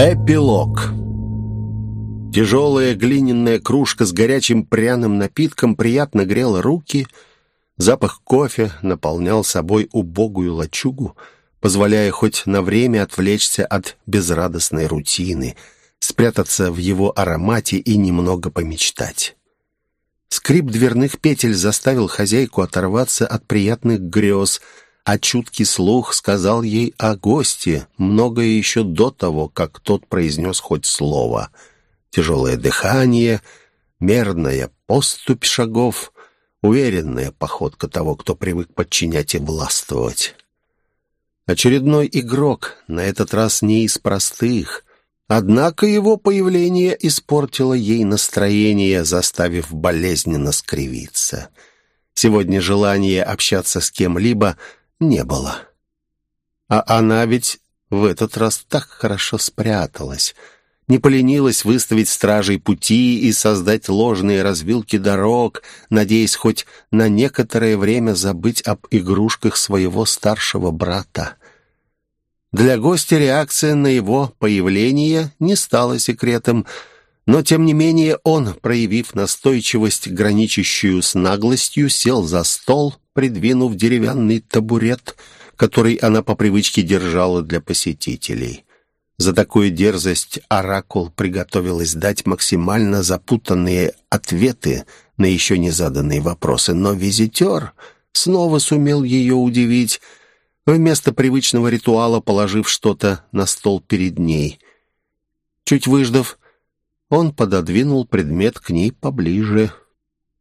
Эпилог Тяжелая глиняная кружка с горячим пряным напитком приятно грела руки. Запах кофе наполнял собой убогую лачугу, позволяя хоть на время отвлечься от безрадостной рутины, спрятаться в его аромате и немного помечтать. Скрип дверных петель заставил хозяйку оторваться от приятных грез — а чуткий слух сказал ей о госте многое еще до того, как тот произнес хоть слово. Тяжелое дыхание, мерная поступь шагов, уверенная походка того, кто привык подчинять и властвовать. Очередной игрок, на этот раз не из простых, однако его появление испортило ей настроение, заставив болезненно скривиться. Сегодня желание общаться с кем-либо — не было. А она ведь в этот раз так хорошо спряталась, не поленилась выставить стражей пути и создать ложные развилки дорог, надеясь хоть на некоторое время забыть об игрушках своего старшего брата. Для гостя реакция на его появление не стала секретом, но, тем не менее, он, проявив настойчивость, граничащую с наглостью, сел за стол, придвинув деревянный табурет, который она по привычке держала для посетителей. За такую дерзость Оракул приготовилась дать максимально запутанные ответы на еще не заданные вопросы, но визитер снова сумел ее удивить, вместо привычного ритуала положив что-то на стол перед ней. Чуть выждав, он пододвинул предмет к ней поближе —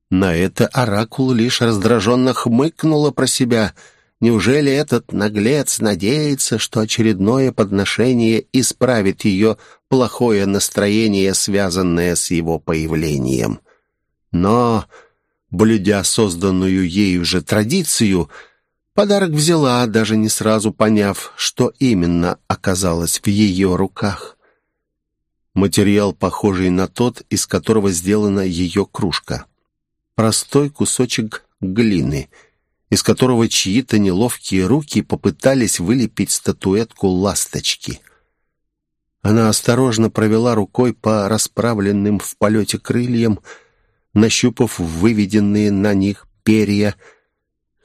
на это Оракул лишь раздраженно хмыкнула про себя. Неужели этот наглец надеется, что очередное подношение исправит ее плохое настроение, связанное с его появлением? Но, блюдя созданную ею же традицию, подарок взяла, даже не сразу поняв, что именно оказалось в ее руках. Материал, похожий на тот, из которого сделана ее кружка простой кусочек глины, из которого чьи-то неловкие руки попытались вылепить статуэтку ласточки. Она осторожно провела рукой по расправленным в полете крыльям, нащупав выведенные на них перья.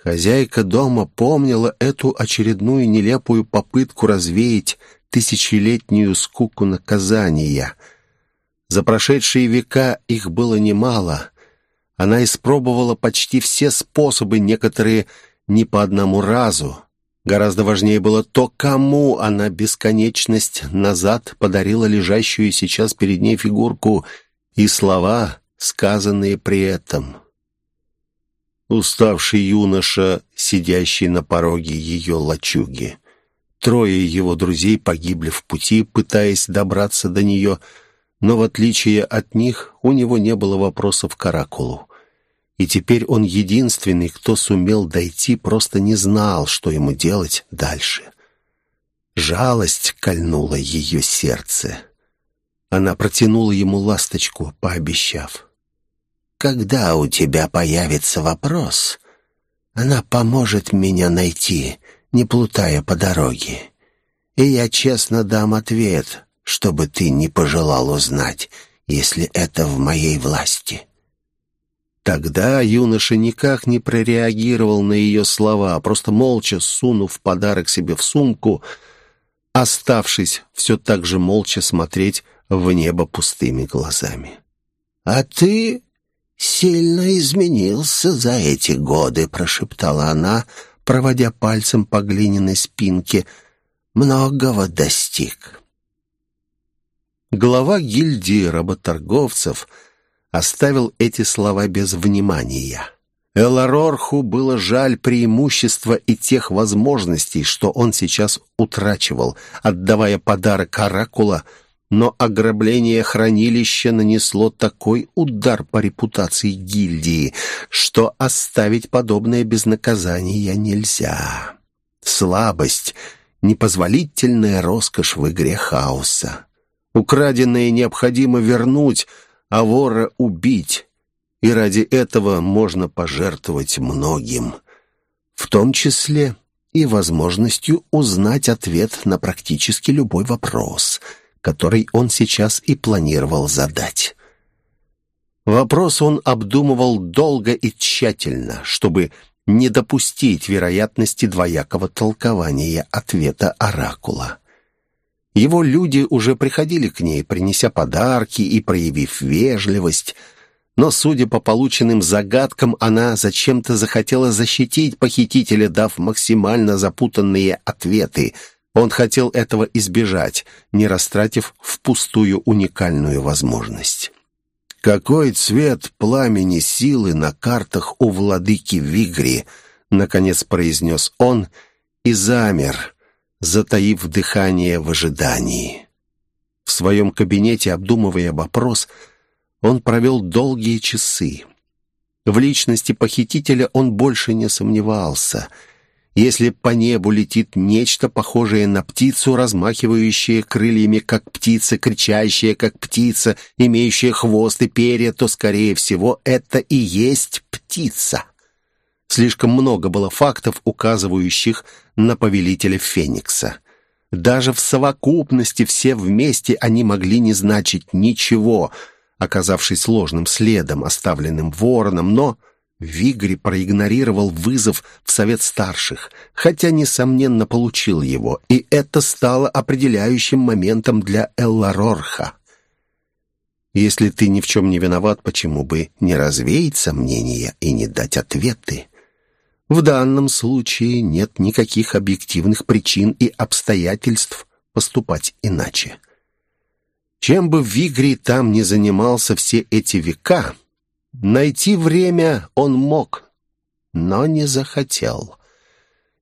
Хозяйка дома помнила эту очередную нелепую попытку развеять тысячелетнюю скуку наказания. За прошедшие века их было немало, она испробовала почти все способы, некоторые не по одному разу. Гораздо важнее было то, кому она бесконечность назад подарила лежащую сейчас перед ней фигурку и слова, сказанные при этом. Уставший юноша, сидящий на пороге ее лачуги. Трое его друзей погибли в пути, пытаясь добраться до нее, но в отличие от них у него не было вопросов к Оракулу и теперь он единственный, кто сумел дойти, просто не знал, что ему делать дальше. Жалость кольнула ее сердце. Она протянула ему ласточку, пообещав. «Когда у тебя появится вопрос, она поможет меня найти, не плутая по дороге. И я честно дам ответ, чтобы ты не пожелал узнать, если это в моей власти». Тогда юноша никак не прореагировал на ее слова, просто молча сунув подарок себе в сумку, оставшись все так же молча смотреть в небо пустыми глазами. «А ты сильно изменился за эти годы», — прошептала она, проводя пальцем по глиняной спинке. «Многого достиг». Глава гильдии работорговцев — оставил эти слова без внимания. Эларорху было жаль преимущества и тех возможностей, что он сейчас утрачивал, отдавая подарок Оракула, но ограбление хранилища нанесло такой удар по репутации гильдии, что оставить подобное без наказания нельзя. Слабость — непозволительная роскошь в игре хаоса. Украденное необходимо вернуть — а вора убить, и ради этого можно пожертвовать многим, в том числе и возможностью узнать ответ на практически любой вопрос, который он сейчас и планировал задать. Вопрос он обдумывал долго и тщательно, чтобы не допустить вероятности двоякого толкования ответа Оракула. Его люди уже приходили к ней, принеся подарки и проявив вежливость, но, судя по полученным загадкам, она зачем-то захотела защитить похитителя, дав максимально запутанные ответы. Он хотел этого избежать, не растратив впустую уникальную возможность. «Какой цвет пламени силы на картах у владыки Вигри?» — наконец произнес он и замер, затаив дыхание в ожидании. В своем кабинете, обдумывая вопрос, он провел долгие часы. В личности похитителя он больше не сомневался — если по небу летит нечто похожее на птицу, размахивающее крыльями, как птица, кричащая, как птица, имеющая хвост и перья, то, скорее всего, это и есть птица. Слишком много было фактов, указывающих на повелителя Феникса. Даже в совокупности все вместе они могли не значить ничего, оказавшись ложным следом, оставленным вороном, но Вигри проигнорировал вызов в Совет Старших, хотя, несомненно, получил его, и это стало определяющим моментом для Элларорха. Если ты ни в чем не виноват, почему бы не развеять сомнения и не дать ответы? В данном случае нет никаких объективных причин и обстоятельств поступать иначе. Чем бы Вигри там ни занимался все эти века, Найти время он мог, но не захотел.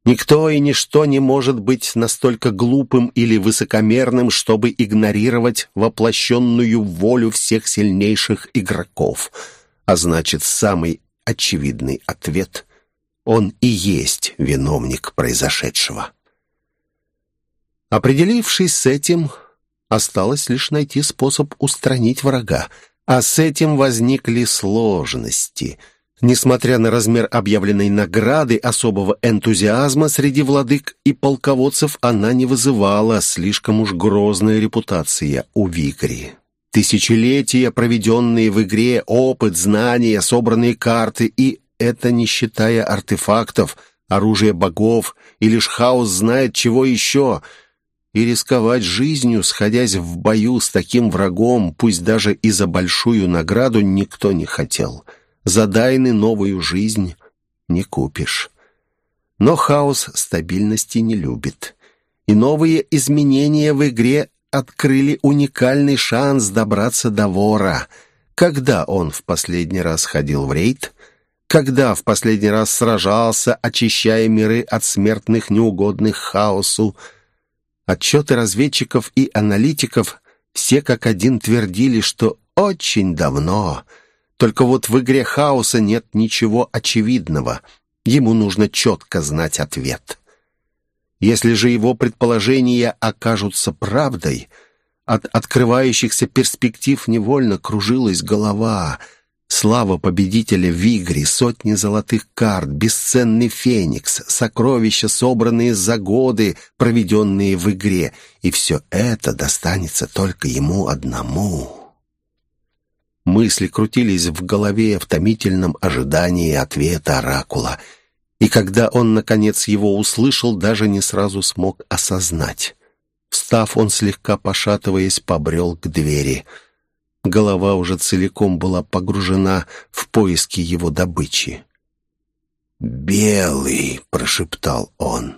Никто и ничто не может быть настолько глупым или высокомерным, чтобы игнорировать воплощенную волю всех сильнейших игроков. А значит, самый очевидный ответ — он и есть виновник произошедшего. Определившись с этим, осталось лишь найти способ устранить врага — а с этим возникли сложности. Несмотря на размер объявленной награды, особого энтузиазма среди владык и полководцев она не вызывала слишком уж грозная репутация у Викри. Тысячелетия, проведенные в игре, опыт, знания, собранные карты, и это не считая артефактов, оружия богов, и лишь хаос знает чего еще — и рисковать жизнью, сходясь в бою с таким врагом, пусть даже и за большую награду, никто не хотел. За Дайны новую жизнь не купишь. Но хаос стабильности не любит. И новые изменения в игре открыли уникальный шанс добраться до вора. Когда он в последний раз ходил в рейд? Когда в последний раз сражался, очищая миры от смертных неугодных хаосу? Отчеты разведчиков и аналитиков все как один твердили, что очень давно. Только вот в игре хаоса нет ничего очевидного. Ему нужно четко знать ответ. Если же его предположения окажутся правдой, от открывающихся перспектив невольно кружилась голова — Слава победителя в игре, сотни золотых карт, бесценный феникс, сокровища, собранные за годы, проведенные в игре. И все это достанется только ему одному. Мысли крутились в голове в томительном ожидании ответа Оракула. И когда он, наконец, его услышал, даже не сразу смог осознать. Встав, он, слегка пошатываясь, побрел к двери — Голова уже целиком была погружена в поиски его добычи. «Белый!» — прошептал он.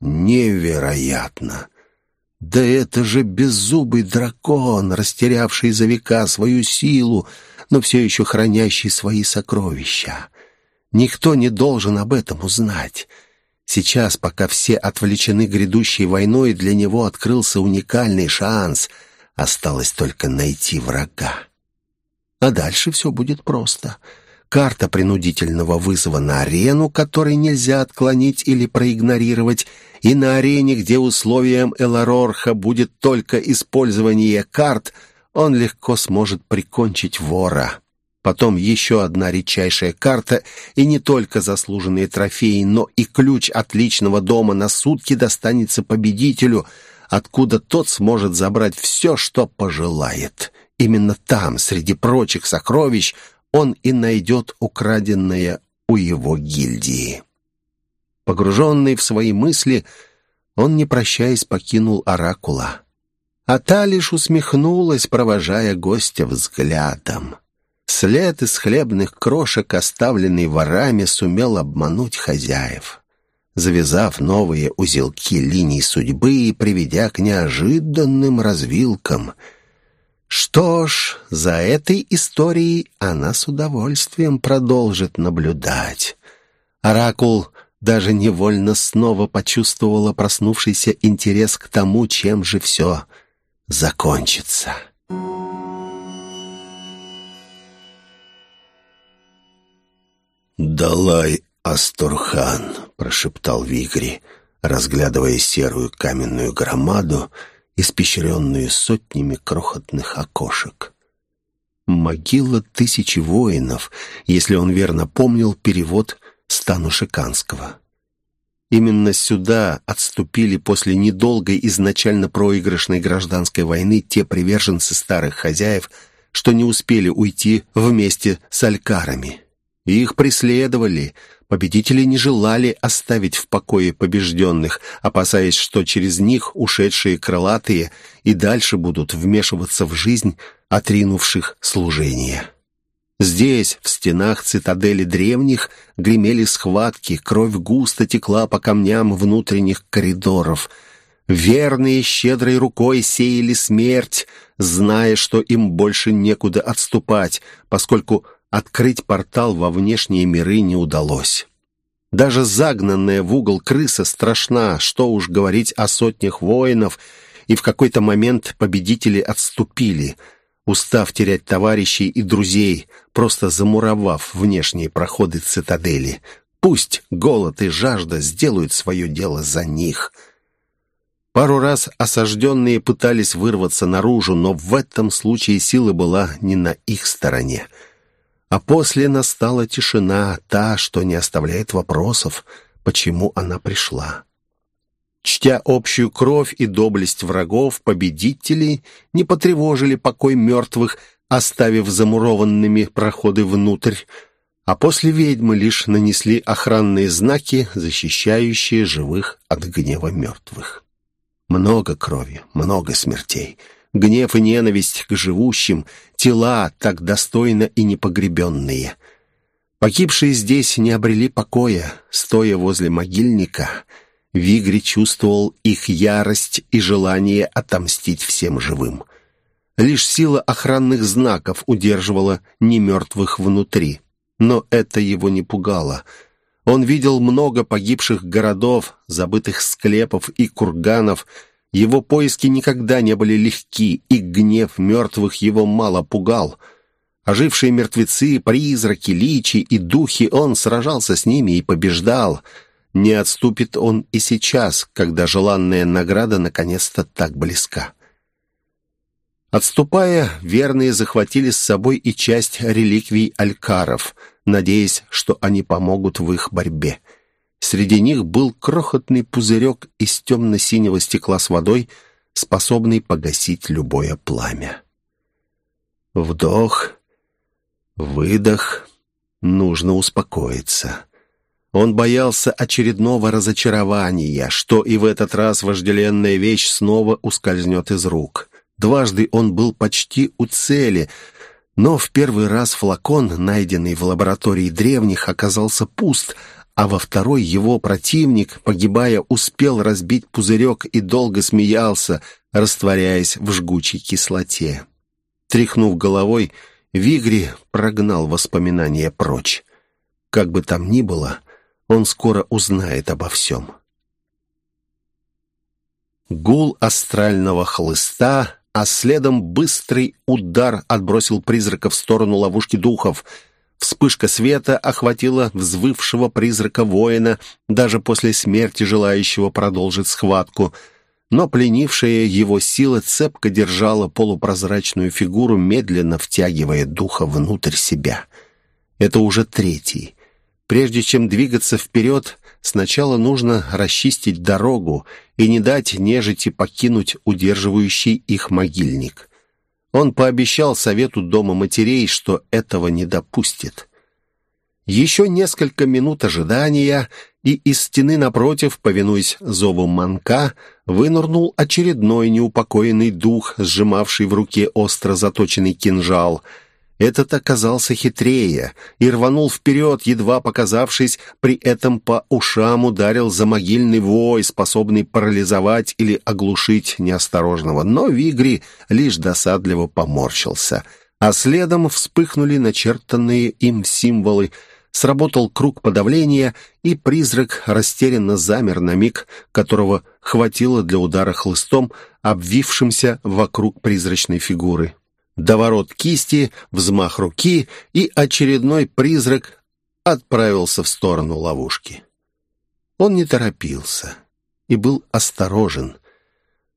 «Невероятно! Да это же беззубый дракон, растерявший за века свою силу, но все еще хранящий свои сокровища. Никто не должен об этом узнать». Сейчас, пока все отвлечены грядущей войной, для него открылся уникальный шанс — Осталось только найти врага. А дальше все будет просто. Карта принудительного вызова на арену, который нельзя отклонить или проигнорировать, и на арене, где условием Эларорха будет только использование карт, он легко сможет прикончить вора. Потом еще одна редчайшая карта, и не только заслуженные трофеи, но и ключ от личного дома на сутки достанется победителю — откуда тот сможет забрать все, что пожелает. Именно там, среди прочих сокровищ, он и найдет украденное у его гильдии. Погруженный в свои мысли, он, не прощаясь, покинул Оракула. А та лишь усмехнулась, провожая гостя взглядом. След из хлебных крошек, оставленный ворами, сумел обмануть хозяев. Завязав новые узелки линий судьбы и приведя к неожиданным развилкам. Что ж, за этой историей она с удовольствием продолжит наблюдать. Оракул даже невольно снова почувствовала проснувшийся интерес к тому, чем же все закончится. «Далай, Астурхан!» — прошептал Вигри, разглядывая серую каменную громаду, испещренную сотнями крохотных окошек. «Могила тысячи воинов», если он верно помнил перевод Стану Шиканского. Именно сюда отступили после недолгой изначально проигрышной гражданской войны те приверженцы старых хозяев, что не успели уйти вместе с алькарами. Их преследовали, победители не желали оставить в покое побежденных, опасаясь, что через них ушедшие крылатые и дальше будут вмешиваться в жизнь отринувших служение. Здесь, в стенах цитадели древних, гремели схватки, кровь густо текла по камням внутренних коридоров. Верные щедрой рукой сеяли смерть, зная, что им больше некуда отступать, поскольку открыть портал во внешние миры не удалось. Даже загнанная в угол крыса страшна, что уж говорить о сотнях воинов, и в какой-то момент победители отступили — устав терять товарищей и друзей, просто замуровав внешние проходы цитадели. Пусть голод и жажда сделают свое дело за них. Пару раз осажденные пытались вырваться наружу, но в этом случае сила была не на их стороне. А после настала тишина, та, что не оставляет вопросов, почему она пришла. Чтя общую кровь и доблесть врагов, победители не потревожили покой мертвых, оставив замурованными проходы внутрь, а после ведьмы лишь нанесли охранные знаки, защищающие живых от гнева мертвых. Много крови, много смертей, гнев и ненависть к живущим, тела так достойно и непогребенные. Погибшие здесь не обрели покоя, стоя возле могильника — Вигри чувствовал их ярость и желание отомстить всем живым. Лишь сила охранных знаков удерживала немертвых внутри. Но это его не пугало. Он видел много погибших городов, забытых склепов и курганов. Его поиски никогда не были легки, и гнев мертвых его мало пугал. Ожившие мертвецы, призраки, личи и духи, он сражался с ними и побеждал — не отступит он и сейчас, когда желанная награда наконец-то так близка. Отступая, верные захватили с собой и часть реликвий алькаров, надеясь, что они помогут в их борьбе. Среди них был крохотный пузырек из темно-синего стекла с водой, способный погасить любое пламя. Вдох, выдох, нужно успокоиться. Он боялся очередного разочарования, что и в этот раз вожделенная вещь снова ускользнет из рук. Дважды он был почти у цели, но в первый раз флакон, найденный в лаборатории древних, оказался пуст, а во второй его противник, погибая, успел разбить пузырек и долго смеялся, растворяясь в жгучей кислоте. Тряхнув головой, Вигри прогнал воспоминания прочь. Как бы там ни было, он скоро узнает обо всем. Гул астрального хлыста, а следом быстрый удар отбросил призрака в сторону ловушки духов. Вспышка света охватила взвывшего призрака воина, даже после смерти желающего продолжить схватку. Но пленившая его сила цепко держала полупрозрачную фигуру, медленно втягивая духа внутрь себя. Это уже третий. Прежде чем двигаться вперед, сначала нужно расчистить дорогу и не дать нежити покинуть удерживающий их могильник. Он пообещал совету Дома матерей, что этого не допустит. Еще несколько минут ожидания, и из стены напротив, повинуясь зову манка, вынырнул очередной неупокоенный дух, сжимавший в руке остро заточенный кинжал — этот оказался хитрее и рванул вперед, едва показавшись, при этом по ушам ударил за могильный вой, способный парализовать или оглушить неосторожного. Но Вигри лишь досадливо поморщился. А следом вспыхнули начертанные им символы, сработал круг подавления, и призрак растерянно замер на миг, которого хватило для удара хлыстом, обвившимся вокруг призрачной фигуры. Доворот кисти, взмах руки, и очередной призрак отправился в сторону ловушки. Он не торопился и был осторожен.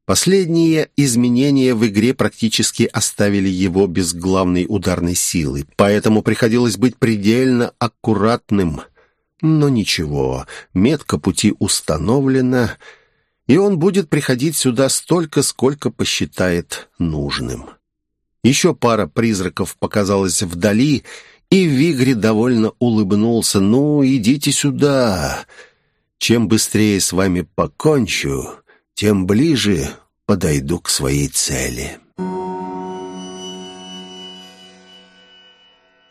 Последние изменения в игре практически оставили его без главной ударной силы, поэтому приходилось быть предельно аккуратным. Но ничего, метка пути установлена, и он будет приходить сюда столько, сколько посчитает нужным. Еще пара призраков показалась вдали, и Вигри довольно улыбнулся. «Ну, идите сюда. Чем быстрее с вами покончу, тем ближе подойду к своей цели».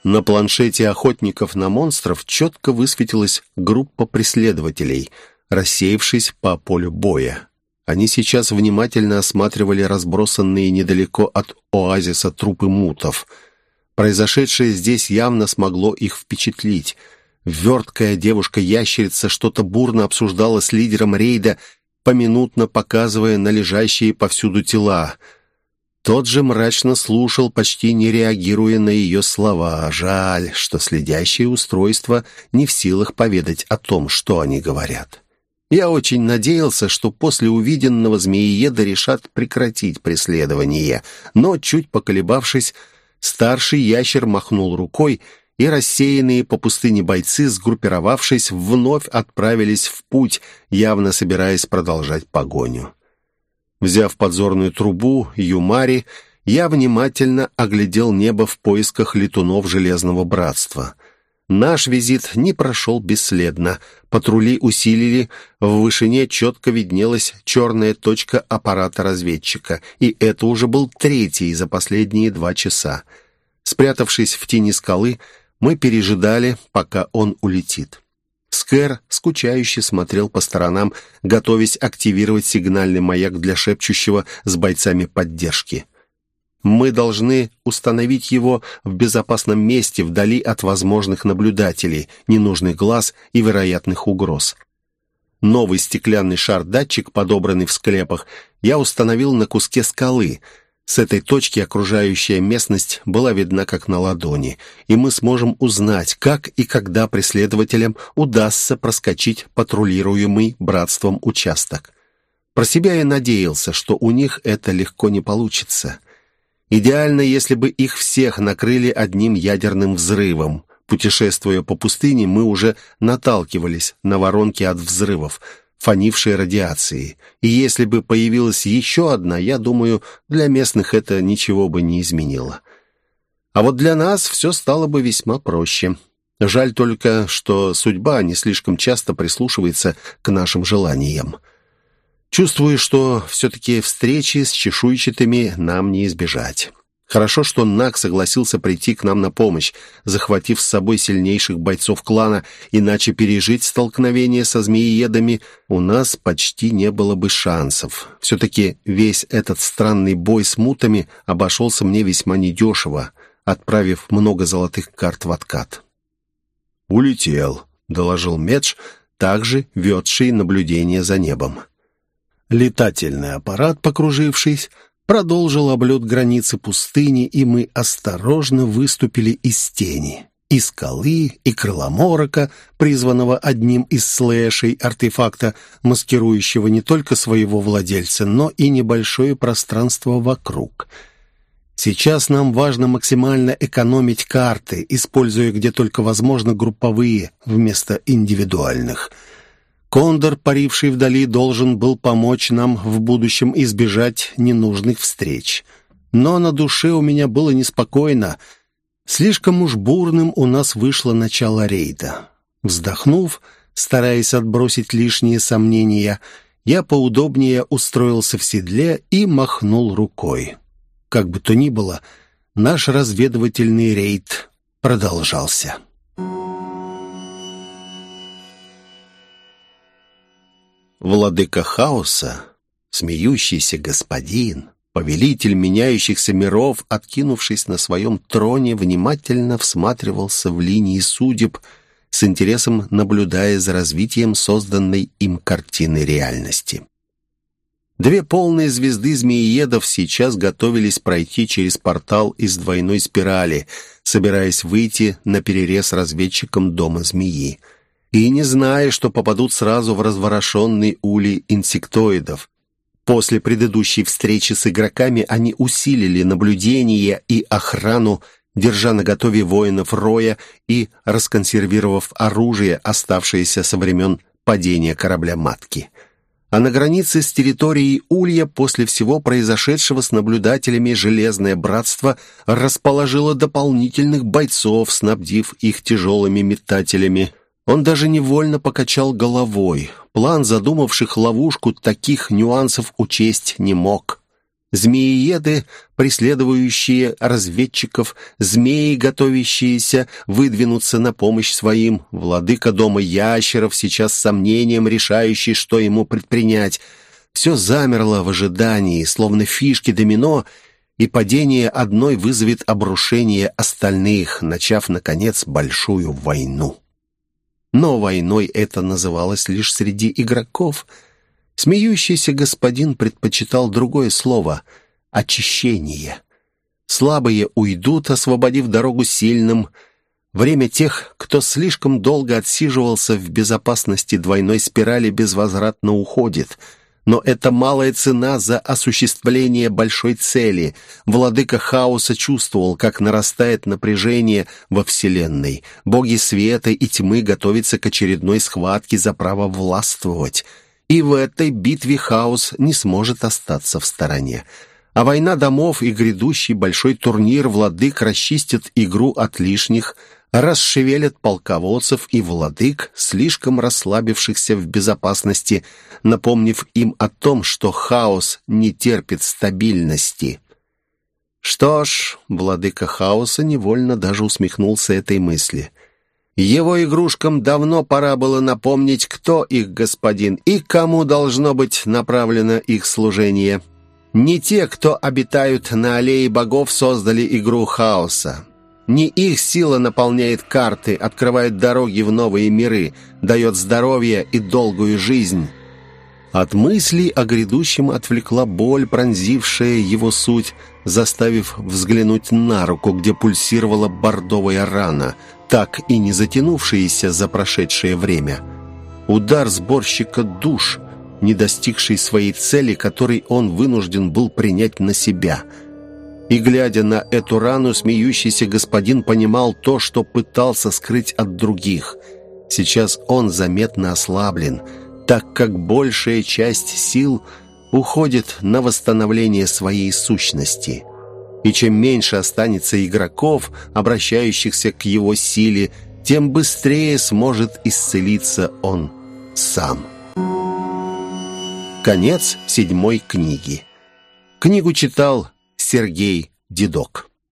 На планшете охотников на монстров четко высветилась группа преследователей, рассеявшись по полю боя. Они сейчас внимательно осматривали разбросанные недалеко от оазиса трупы мутов. Произошедшее здесь явно смогло их впечатлить. Верткая девушка-ящерица что-то бурно обсуждала с лидером рейда, поминутно показывая на лежащие повсюду тела. Тот же мрачно слушал, почти не реагируя на ее слова. Жаль, что следящее устройство не в силах поведать о том, что они говорят. Я очень надеялся, что после увиденного змеиеда решат прекратить преследование, но, чуть поколебавшись, старший ящер махнул рукой, и рассеянные по пустыне бойцы, сгруппировавшись, вновь отправились в путь, явно собираясь продолжать погоню. Взяв подзорную трубу Юмари, я внимательно оглядел небо в поисках летунов Железного Братства — Наш визит не прошел бесследно. Патрули усилили, в вышине четко виднелась черная точка аппарата разведчика, и это уже был третий за последние два часа. Спрятавшись в тени скалы, мы пережидали, пока он улетит. Скэр скучающе смотрел по сторонам, готовясь активировать сигнальный маяк для шепчущего с бойцами поддержки. Мы должны установить его в безопасном месте, вдали от возможных наблюдателей, ненужных глаз и вероятных угроз. Новый стеклянный шар-датчик, подобранный в склепах, я установил на куске скалы. С этой точки окружающая местность была видна как на ладони, и мы сможем узнать, как и когда преследователям удастся проскочить патрулируемый братством участок. Про себя я надеялся, что у них это легко не получится. Идеально, если бы их всех накрыли одним ядерным взрывом. Путешествуя по пустыне, мы уже наталкивались на воронки от взрывов, фонившие радиацией. И если бы появилась еще одна, я думаю, для местных это ничего бы не изменило. А вот для нас все стало бы весьма проще. Жаль только, что судьба не слишком часто прислушивается к нашим желаниям. Чувствую, что все-таки встречи с чешуйчатыми нам не избежать. Хорошо, что Нак согласился прийти к нам на помощь, захватив с собой сильнейших бойцов клана, иначе пережить столкновение со змеиедами у нас почти не было бы шансов. Все-таки весь этот странный бой с мутами обошелся мне весьма недешево, отправив много золотых карт в откат. «Улетел», — доложил Медж, также ведший наблюдение за небом. Летательный аппарат, покружившись, продолжил облет границы пустыни, и мы осторожно выступили из тени. И скалы, и крыломорока, призванного одним из слэшей артефакта, маскирующего не только своего владельца, но и небольшое пространство вокруг. Сейчас нам важно максимально экономить карты, используя где только возможно групповые вместо индивидуальных. Кондор, паривший вдали, должен был помочь нам в будущем избежать ненужных встреч. Но на душе у меня было неспокойно. Слишком уж бурным у нас вышло начало рейда. Вздохнув, стараясь отбросить лишние сомнения, я поудобнее устроился в седле и махнул рукой. Как бы то ни было, наш разведывательный рейд продолжался. Владыка хаоса, смеющийся господин, повелитель меняющихся миров, откинувшись на своем троне, внимательно всматривался в линии судеб, с интересом наблюдая за развитием созданной им картины реальности. Две полные звезды змеиедов сейчас готовились пройти через портал из двойной спирали, собираясь выйти на перерез разведчикам дома змеи. И не зная, что попадут сразу в разворошенный улей инсектоидов. После предыдущей встречи с игроками они усилили наблюдение и охрану, держа наготове воинов Роя и расконсервировав оружие, оставшееся со времен падения корабля-матки а на границе с территорией Улья после всего произошедшего с наблюдателями Железное Братство расположило дополнительных бойцов, снабдив их тяжелыми метателями. Он даже невольно покачал головой. План задумавших ловушку таких нюансов учесть не мог. Змеиеды, преследующие разведчиков, змеи, готовящиеся выдвинуться на помощь своим, владыка дома ящеров, сейчас с сомнением решающий, что ему предпринять. Все замерло в ожидании, словно фишки домино, и падение одной вызовет обрушение остальных, начав, наконец, большую войну. Но войной это называлось лишь среди игроков — Смеющийся господин предпочитал другое слово — очищение. Слабые уйдут, освободив дорогу сильным. Время тех, кто слишком долго отсиживался в безопасности двойной спирали, безвозвратно уходит. Но это малая цена за осуществление большой цели. Владыка хаоса чувствовал, как нарастает напряжение во Вселенной. Боги света и тьмы готовятся к очередной схватке за право властвовать — и в этой битве хаос не сможет остаться в стороне. А война домов и грядущий большой турнир владык расчистят игру от лишних, расшевелят полководцев и владык, слишком расслабившихся в безопасности, напомнив им о том, что хаос не терпит стабильности. Что ж, владыка хаоса невольно даже усмехнулся этой мысли. Его игрушкам давно пора было напомнить, кто их господин и кому должно быть направлено их служение. Не те, кто обитают на аллее богов, создали игру хаоса. Не их сила наполняет карты, открывает дороги в новые миры, дает здоровье и долгую жизнь. От мыслей о грядущем отвлекла боль, пронзившая его суть, заставив взглянуть на руку, где пульсировала бордовая рана – так и не затянувшиеся за прошедшее время. Удар сборщика душ, не достигший своей цели, который он вынужден был принять на себя. И, глядя на эту рану, смеющийся господин понимал то, что пытался скрыть от других. Сейчас он заметно ослаблен, так как большая часть сил уходит на восстановление своей сущности – и чем меньше останется игроков, обращающихся к его силе, тем быстрее сможет исцелиться он сам. Конец седьмой книги. Книгу читал Сергей Дедок.